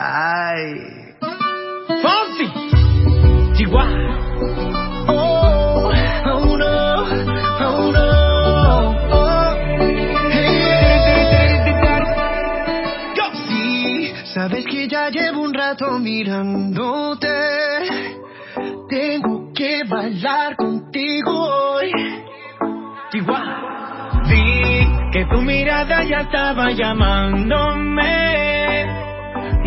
Ay. Fonsi. Chihuahua. Oh, oh no, oh no. Oh. Hey. Go. Sí, sabes que ya llevo un rato mirándote. Tengo que bailar contigo hoy. Chihuahua. Vi que tu mirada ya estaba llamándome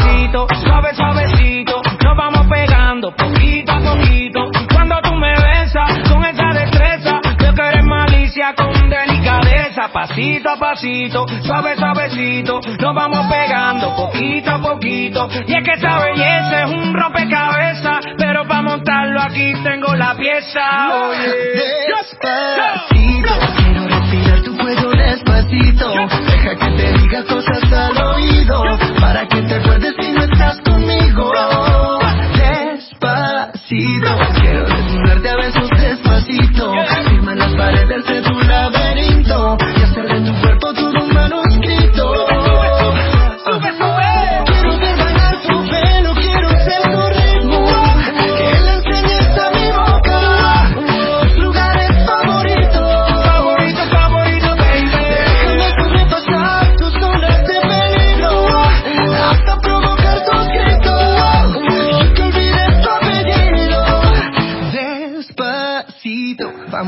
Pasito suave, suavecito. Nos vamos pegando poquito a poquito. Cuando tú me besas con esa destreza, yo que eres malicia con delicadeza. Pasito a pasito, suave, suavecito. Nos vamos pegando poquito a poquito. Y es que esa belleza es un rompecabezas. Pero para montarlo aquí tengo la pieza. Oye. Despacito, quiero respirar tu cuello despacito.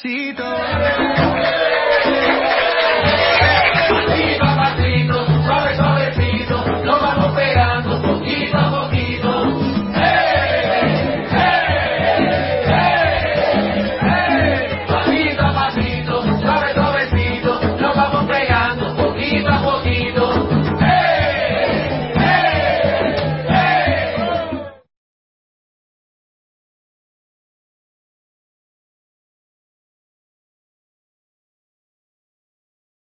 Olvides